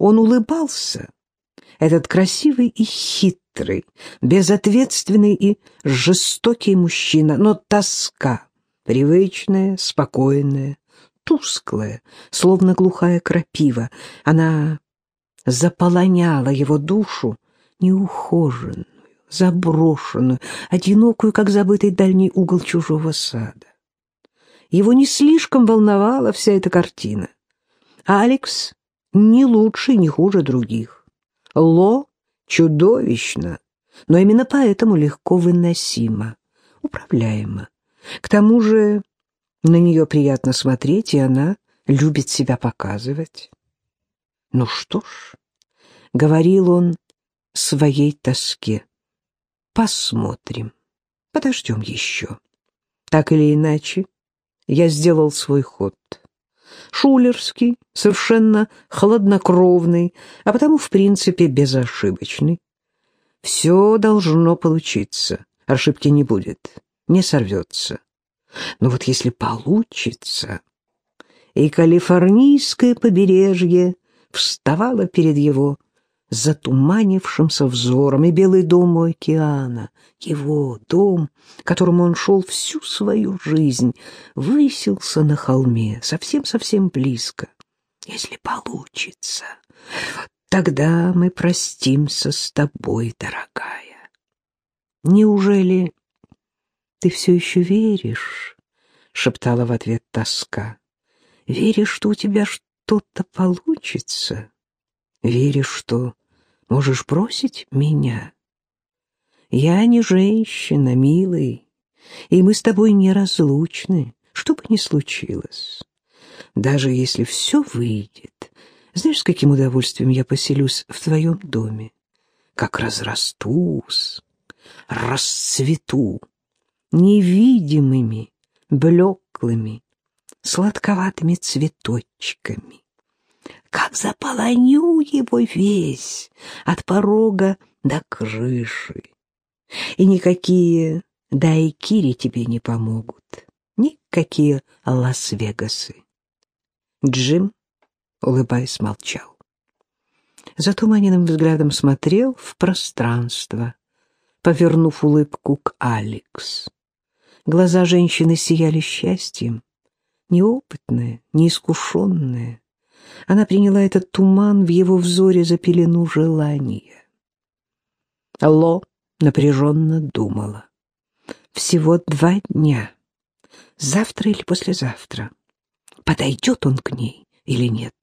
Он улыбался, этот красивый и хитрый, безответственный и жестокий мужчина, но тоска, привычная, спокойная, тусклая, словно глухая крапива, она заполоняла его душу, неухоженную, заброшенную, одинокую, как забытый дальний угол чужого сада. Его не слишком волновала вся эта картина. Алекс не лучше, не хуже других. Ло чудовищно, но именно поэтому легко выносимо, управляемо. К тому же на нее приятно смотреть, и она любит себя показывать. Ну что ж, — говорил он своей тоске, — посмотрим, подождем еще. Так или иначе, я сделал свой ход. Шулерский, совершенно хладнокровный, а потому, в принципе, безошибочный. Все должно получиться, ошибки не будет, не сорвется. Но вот если получится, и калифорнийское побережье вставало перед его затуманившимся взором, и белый дом у океана, его дом, к которому он шел всю свою жизнь, высился на холме, совсем-совсем близко. Если получится, тогда мы простимся с тобой, дорогая. Неужели ты все еще веришь? — шептала в ответ тоска. — Веришь, что у тебя что-то получится? Веришь, что можешь бросить меня? Я не женщина, милый, и мы с тобой неразлучны, что бы ни случилось. Даже если все выйдет, знаешь, с каким удовольствием я поселюсь в твоем доме? Как разрастусь, расцвету невидимыми, блеклыми, сладковатыми цветочками как заполоню его весь от порога до крыши. И никакие дайкири тебе не помогут, никакие Лас-Вегасы. Джим, улыбаясь, молчал. Затуманенным взглядом смотрел в пространство, повернув улыбку к Алекс. Глаза женщины сияли счастьем, неопытная, неискушенная, она приняла этот туман в его взоре за пелену желания. Ло напряженно думала. Всего два дня. Завтра или послезавтра. Подойдет он к ней или нет?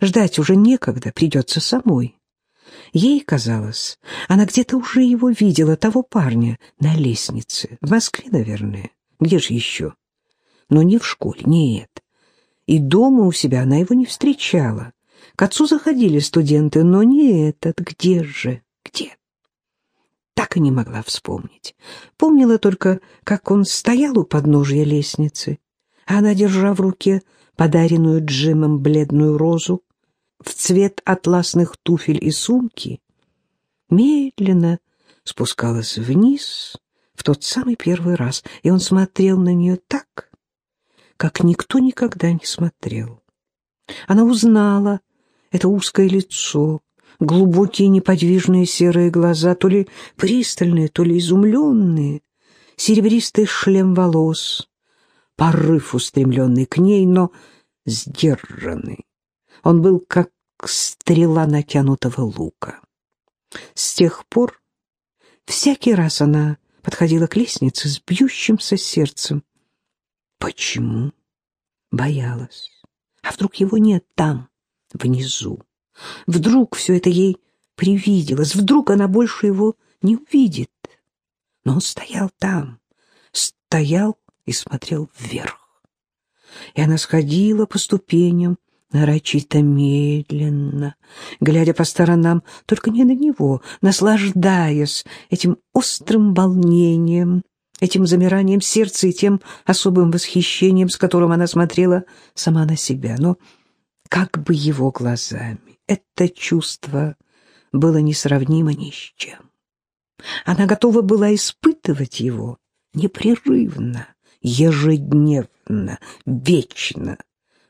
Ждать уже некогда, придется самой. Ей казалось, она где-то уже его видела, того парня, на лестнице. В Москве, наверное. Где же еще? Но не в школе, нет и дома у себя она его не встречала. К отцу заходили студенты, но не этот. Где же? Где? Так и не могла вспомнить. Помнила только, как он стоял у подножия лестницы, а она, держа в руке подаренную Джимом бледную розу, в цвет атласных туфель и сумки, медленно спускалась вниз в тот самый первый раз, и он смотрел на нее так, как никто никогда не смотрел. Она узнала это узкое лицо, глубокие неподвижные серые глаза, то ли пристальные, то ли изумленные, серебристый шлем волос, порыв устремленный к ней, но сдержанный. Он был как стрела натянутого лука. С тех пор всякий раз она подходила к лестнице с бьющимся сердцем, Почему? Боялась. А вдруг его нет там, внизу? Вдруг все это ей привиделось, вдруг она больше его не увидит. Но он стоял там, стоял и смотрел вверх. И она сходила по ступеням, нарочито медленно, глядя по сторонам, только не на него, наслаждаясь этим острым волнением, этим замиранием сердца и тем особым восхищением, с которым она смотрела сама на себя, но как бы его глазами. Это чувство было несравнимо ни с чем. Она готова была испытывать его непрерывно, ежедневно, вечно,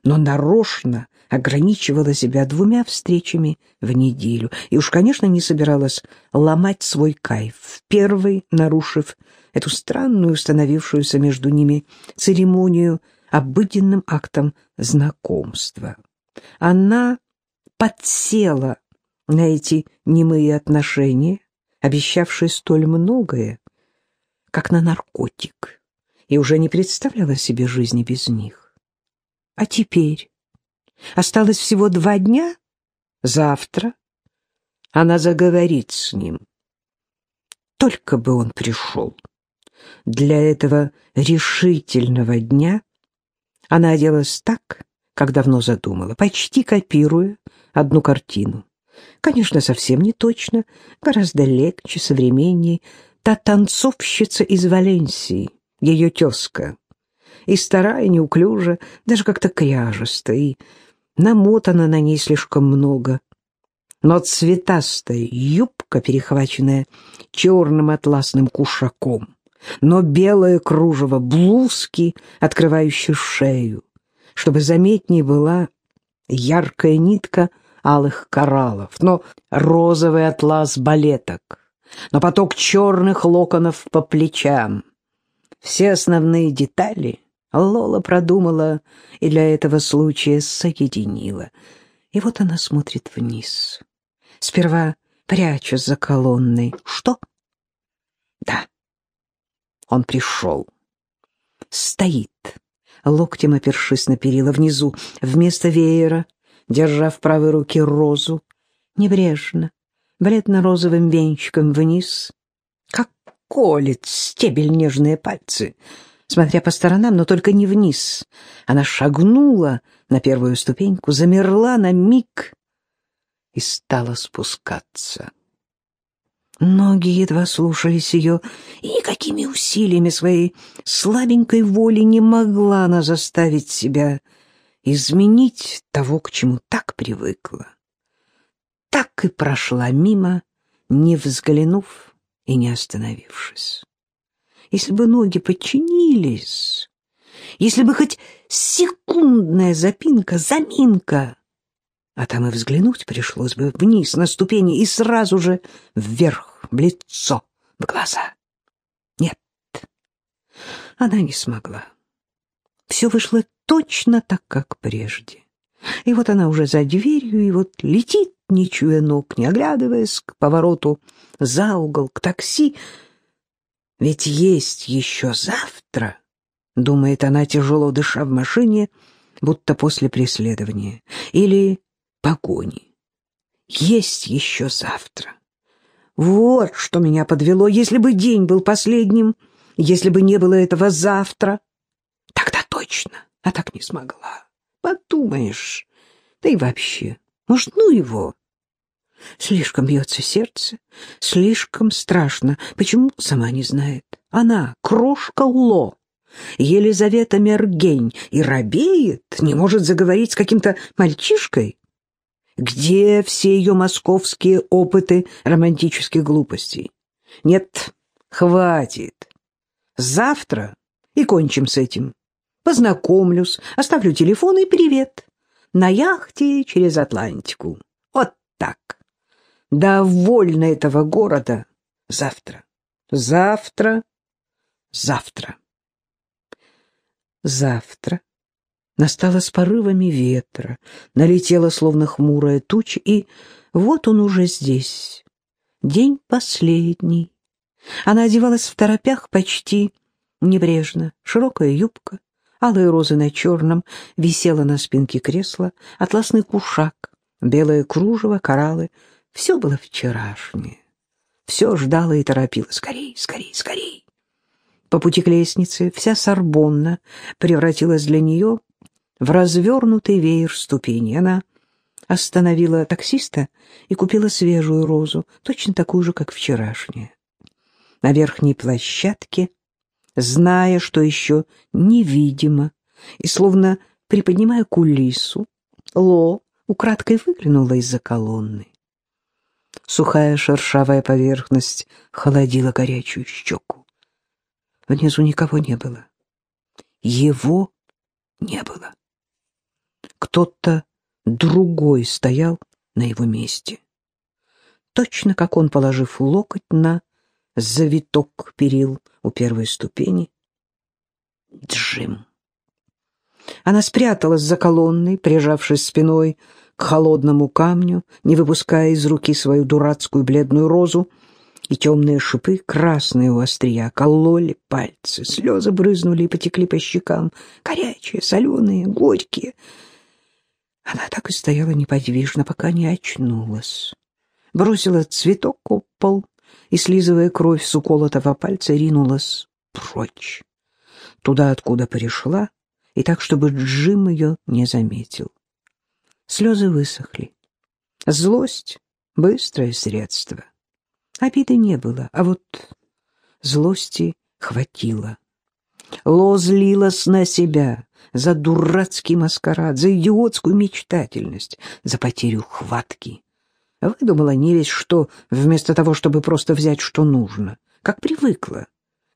но нарочно ограничивала себя двумя встречами в неделю и уж, конечно, не собиралась ломать свой кайф, первый нарушив эту странную установившуюся между ними церемонию обыденным актом знакомства. Она подсела на эти немые отношения, обещавшие столь многое, как на наркотик, и уже не представляла себе жизни без них. А теперь осталось всего два дня, завтра она заговорит с ним. Только бы он пришел. Для этого решительного дня она оделась так, как давно задумала, почти копируя одну картину. Конечно, совсем не точно, гораздо легче, современнее. Та танцовщица из Валенсии, ее тезка. И старая, и неуклюжа, даже как-то кряжеста, и намотана на ней слишком много. Но цветастая юбка, перехваченная черным атласным кушаком, но белое кружево блузки, открывающей шею, чтобы заметнее была яркая нитка алых кораллов, но розовый атлас балеток, но поток черных локонов по плечам. Все основные детали Лола продумала и для этого случая соединила. И вот она смотрит вниз. Сперва прячась за колонной. Что? Да. Он пришел. Стоит, локтем опершись на перила внизу, вместо веера, держа в правой руке розу, небрежно, бледно-розовым венчиком вниз, как колет стебель нежные пальцы, смотря по сторонам, но только не вниз. Она шагнула на первую ступеньку, замерла на миг и стала спускаться. Ноги едва слушались ее, и никакими усилиями своей слабенькой воли не могла она заставить себя изменить того, к чему так привыкла. Так и прошла мимо, не взглянув и не остановившись. Если бы ноги подчинились, если бы хоть секундная запинка, заминка, а там и взглянуть пришлось бы вниз на ступени и сразу же вверх, в лицо, в глаза. Нет, она не смогла. Все вышло точно так, как прежде. И вот она уже за дверью, и вот летит, не чуя ног, не оглядываясь к повороту за угол, к такси. Ведь есть еще завтра, думает она, тяжело дыша в машине, будто после преследования. Или погони. Есть еще завтра. Вот что меня подвело. Если бы день был последним, если бы не было этого завтра, тогда точно, а так не смогла. Подумаешь, да и вообще, может, ну его? Слишком бьется сердце, слишком страшно. Почему, сама не знает. Она, крошка Ло, Елизавета Мергень, и робеет, не может заговорить с каким-то мальчишкой. Где все ее московские опыты романтических глупостей? Нет, хватит. Завтра и кончим с этим. Познакомлюсь, оставлю телефон и привет. На яхте через Атлантику. Довольно этого города. Завтра. Завтра. Завтра. Завтра настала с порывами ветра, налетела словно хмурая туча, и вот он уже здесь. День последний. Она одевалась в торопях почти небрежно. Широкая юбка, алые розы на черном, висела на спинке кресла, атласный кушак, белое кружево, кораллы. Все было вчерашнее. Все ждало и торопило. Скорей, скорей, скорей. По пути к лестнице вся Сорбонна превратилась для нее в развернутый веер ступеней. Она остановила таксиста и купила свежую розу, точно такую же, как вчерашняя. На верхней площадке, зная, что еще невидимо, и словно приподнимая кулису, Ло украдкой выглянула из-за колонны. Сухая шершавая поверхность холодила горячую щеку. Внизу никого не было. Его не было. кто-то другой стоял на его месте. Точно как он, положив локоть на завиток перил у первой ступени. Джим. Она спряталась за колонной, прижавшись спиной к холодному камню, не выпуская из руки свою дурацкую бледную розу, и темные шипы, красные у острия, кололи пальцы, слезы брызнули и потекли по щекам, горячие, соленые, горькие. Она так и стояла неподвижно, пока не очнулась. Бросила цветок об пол и, слизывая кровь с уколотого пальца, ринулась прочь, туда, откуда пришла, и так, чтобы Джим ее не заметил. Слезы высохли. Злость — быстрое средство. Обиды не было, а вот злости хватило. Ло злилась на себя за дурацкий маскарад, за идиотскую мечтательность, за потерю хватки. Выдумала не весь что, вместо того, чтобы просто взять, что нужно, как привыкла,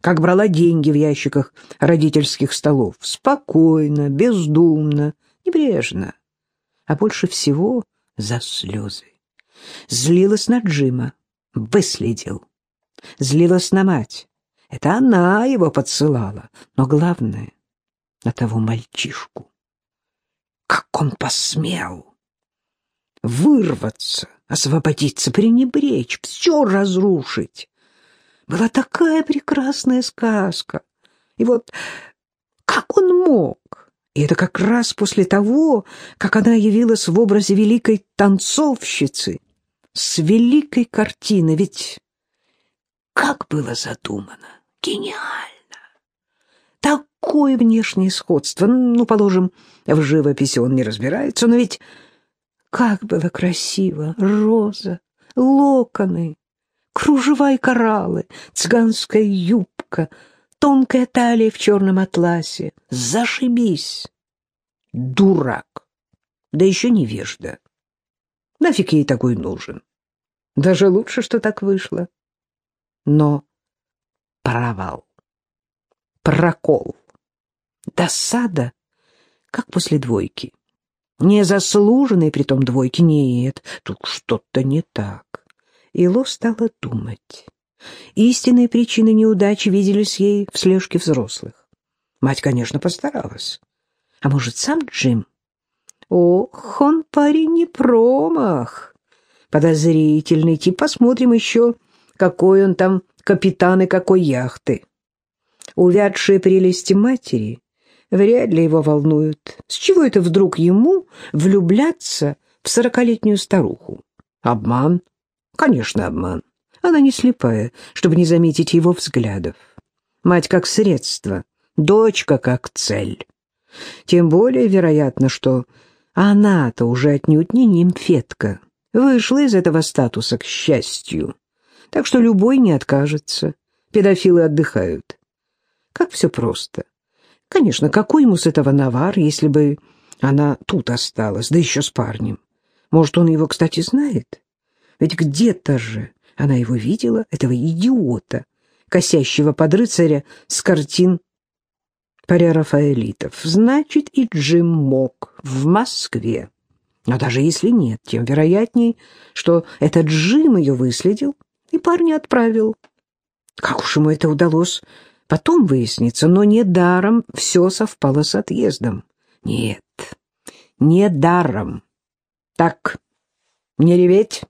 как брала деньги в ящиках родительских столов, спокойно, бездумно, небрежно, а больше всего за слезы. Злилась на Джима, выследил. Злилась на мать. Это она его подсылала. Но главное — на того мальчишку. Как он посмел вырваться, освободиться, пренебречь, все разрушить. Была такая прекрасная сказка. И вот как он мог? И это как раз после того, как она явилась в образе великой танцовщицы — с великой картины, ведь как было задумано, гениально. Такое внешнее сходство, ну, положим, в живописи он не разбирается, но ведь как было красиво, роза, локоны, кружева и кораллы, цыганская юбка, тонкая талия в черном атласе. Зашибись! Дурак! Да еще невежда. Нафиг ей такой нужен? Даже лучше, что так вышло. Но провал, прокол, досада, как после двойки. Незаслуженной том двойки нет, тут что-то не так. Ило стала думать. Истинные причины неудачи виделись ей в слежке взрослых. Мать, конечно, постаралась. А может, сам Джим Ох, он парень не промах. Подозрительный тип. Посмотрим еще, какой он там капитан и какой яхты. Увядшие прелести матери вряд ли его волнуют. С чего это вдруг ему влюбляться в сорокалетнюю старуху? Обман? Конечно, обман. Она не слепая, чтобы не заметить его взглядов. Мать как средство, дочка как цель. Тем более вероятно, что она-то уже отнюдь не нимфетка. Вышла из этого статуса, к счастью. Так что любой не откажется. Педофилы отдыхают. Как все просто. Конечно, какой ему с этого навар, если бы она тут осталась, да еще с парнем. Может, он его, кстати, знает? Ведь где-то же она его видела, этого идиота, косящего под рыцаря с картин парерафаэлитов. Значит, и Джим мог в Москве. Но даже если нет, тем вероятней, что этот Джим ее выследил и парня отправил. Как уж ему это удалось, потом выяснится, но не даром все совпало с отъездом. Нет, не даром. Так, не реветь.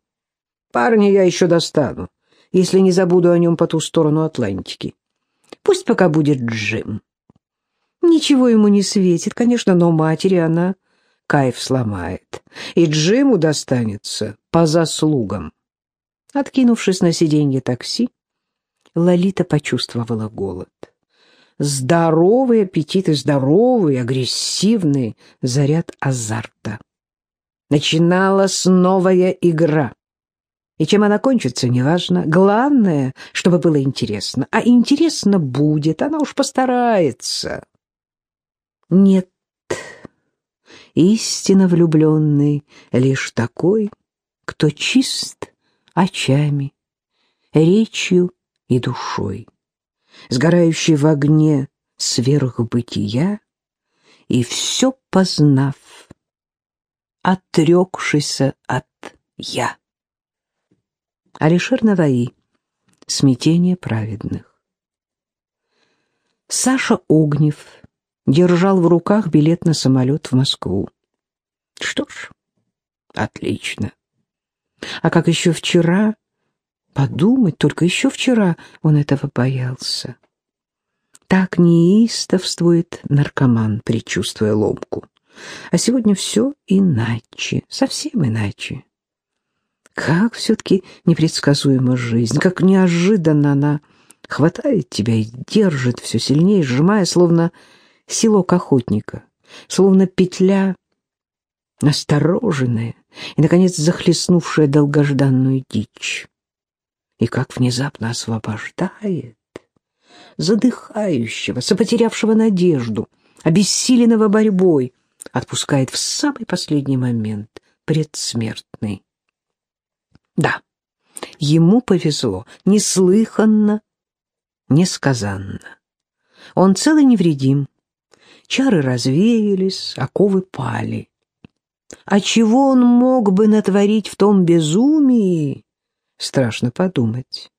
Парня я еще достану, если не забуду о нем по ту сторону Атлантики. Пусть пока будет Джим. Ничего ему не светит, конечно, но матери она кайф сломает, и Джиму достанется по заслугам. Откинувшись на сиденье такси, Лолита почувствовала голод. Здоровый аппетит и здоровый, агрессивный заряд азарта. Начиналась новая игра. И чем она кончится, неважно. Главное, чтобы было интересно. А интересно будет, она уж постарается. Нет, истинно влюбленный лишь такой, кто чист очами, речью и душой, сгорающий в огне сверхбытия и все познав, отрекшийся от «я». Алишер Наваи. Смятение праведных. Саша Огнев держал в руках билет на самолет в Москву. Что ж, отлично. А как еще вчера, подумать, только еще вчера он этого боялся. Так неистовствует наркоман, предчувствуя ломку. А сегодня все иначе, совсем иначе. Как все-таки непредсказуема жизнь, как неожиданно она хватает тебя и держит все сильнее, сжимая, словно селок охотника, словно петля настороженная и, наконец, захлестнувшая долгожданную дичь. И как внезапно освобождает задыхающегося, потерявшего надежду, обессиленного борьбой, отпускает в самый последний момент, предсмертный. Да, ему повезло, неслыханно, несказанно. Он целый невредим, чары развеялись, оковы пали. А чего он мог бы натворить в том безумии? Страшно подумать.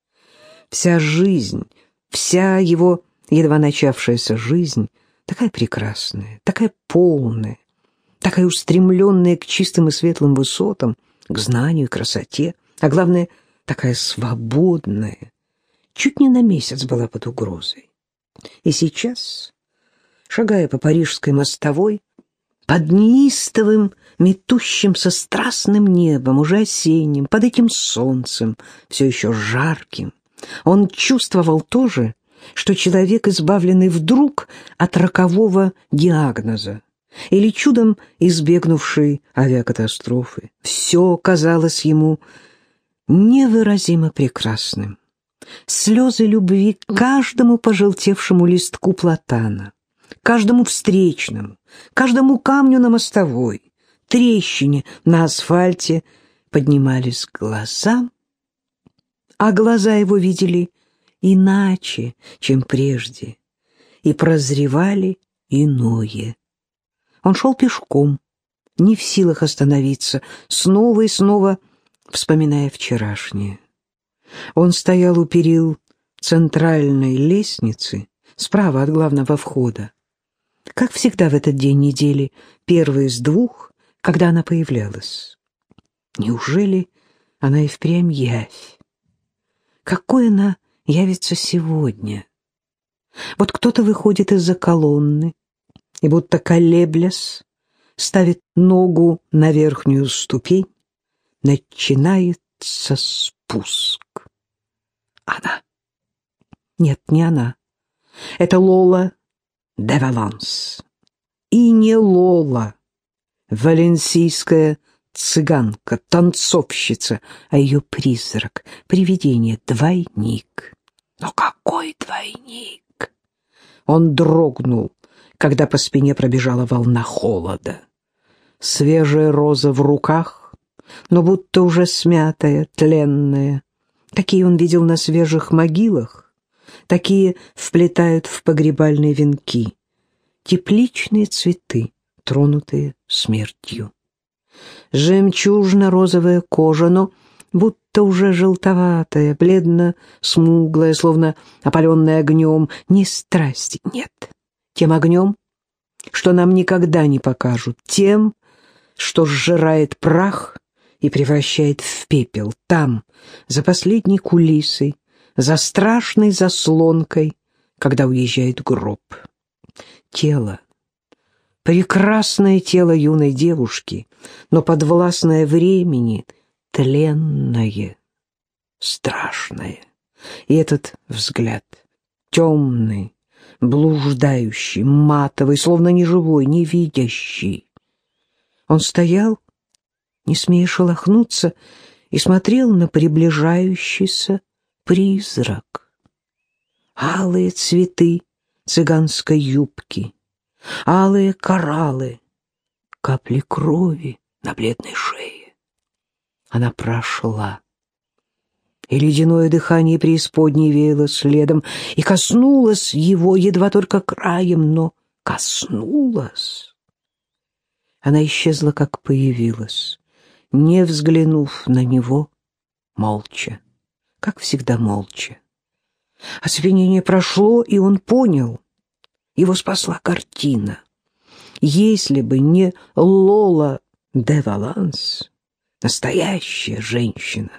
Вся жизнь, вся его едва начавшаяся жизнь такая прекрасная, такая полная, такая устремленная к чистым и светлым высотам, к знанию и красоте, а главное, такая свободная, чуть не на месяц была под угрозой. И сейчас, шагая по парижской мостовой, под неистовым, метущимся страстным небом, уже осенним, под этим солнцем, все еще жарким, он чувствовал тоже, что человек, избавленный вдруг от рокового диагноза или чудом избегнувший авиакатастрофы, все казалось ему невыразимо прекрасным. Слезы любви к каждому пожелтевшему листку платана, каждому встречному, каждому камню на мостовой, трещине на асфальте поднимались к глазам, а глаза его видели иначе, чем прежде, и прозревали иное. Он шел пешком, не в силах остановиться, снова и снова вспоминая вчерашнее. Он стоял у перил центральной лестницы, справа от главного входа. Как всегда в этот день недели, первый из двух, когда она появлялась. Неужели она и впрямь явь? Какой она явится сегодня? Вот кто-то выходит из-за колонны и, будто колеблясь, ставит ногу на верхнюю ступень, начинается спуск. Она. Нет, не она. Это Лола де Валанс. И не Лола, валенсийская цыганка, танцовщица, а ее призрак, привидение, двойник. Но какой двойник? Он дрогнул, когда по спине пробежала волна холода. Свежая роза в руках, но будто уже смятая, тленная. Такие он видел на свежих могилах, такие вплетают в погребальные венки. Тепличные цветы, тронутые смертью жемчужно-розовая кожа, но будто уже желтоватая, бледно-смуглая, словно опаленная огнем. Не страсти, нет. Тем огнем, что нам никогда не покажут, тем, что сжирает прах и превращает в пепел. Там, за последней кулисой, за страшной заслонкой, когда уезжает гроб. Тело, прекрасное тело юной девушки, но подвластное времени, тленное, страшное. И этот взгляд, темный, блуждающий, матовый, словно неживой, невидящий. Он стоял, не смея шелохнуться, и смотрел на приближающийся призрак. Алые цветы цыганской юбки — алые кораллы, капли крови на бледной шее. Она прошла, и ледяное дыхание преисподней веяло следом, и коснулась его едва только краем, но коснулась. Она исчезла, как появилась, не взглянув на него, молча, как всегда молча. Оцепенение прошло, и он понял. Его спасла картина. Если бы не Лола де Валанс, настоящая женщина,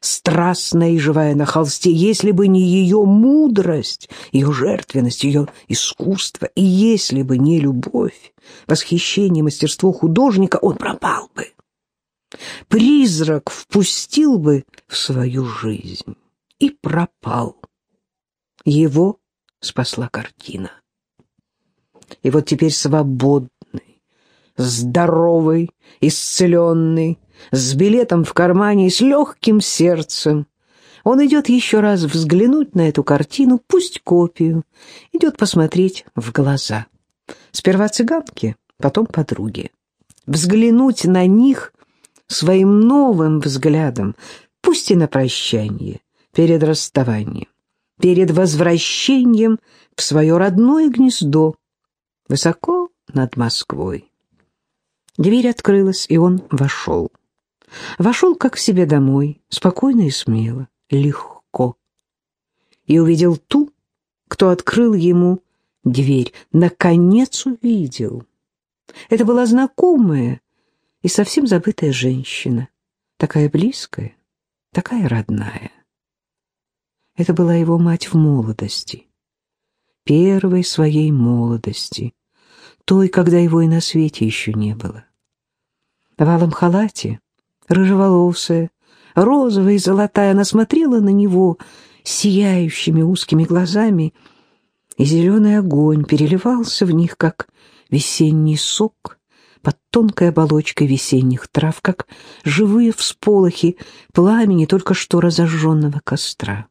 страстная и живая на холсте, если бы не ее мудрость, ее жертвенность, ее искусство, и если бы не любовь, восхищение, мастерство художника, он пропал бы. Призрак впустил бы в свою жизнь и пропал. Его спасла картина. И вот теперь свободный, здоровый, исцеленный, с билетом в кармане и с легким сердцем, он идет еще раз взглянуть на эту картину, пусть копию, идет посмотреть в глаза. Сперва цыганки, потом подруги. Взглянуть на них своим новым взглядом, пусть и на прощание, перед расставанием перед возвращением в свое родное гнездо, высоко над Москвой. Дверь открылась, и он вошел. Вошел, как к себе домой, спокойно и смело, легко. И увидел ту, кто открыл ему дверь. Наконец увидел. Это была знакомая и совсем забытая женщина, такая близкая, такая родная. Это была его мать в молодости. Первой своей молодости. Той, когда его и на свете еще не было. В алом халате, рыжеволосая, розовая и золотая, она смотрела на него сияющими узкими глазами, и зеленый огонь переливался в них, как весенний сок под тонкой оболочкой весенних трав, как живые всполохи пламени только что разожженного костра.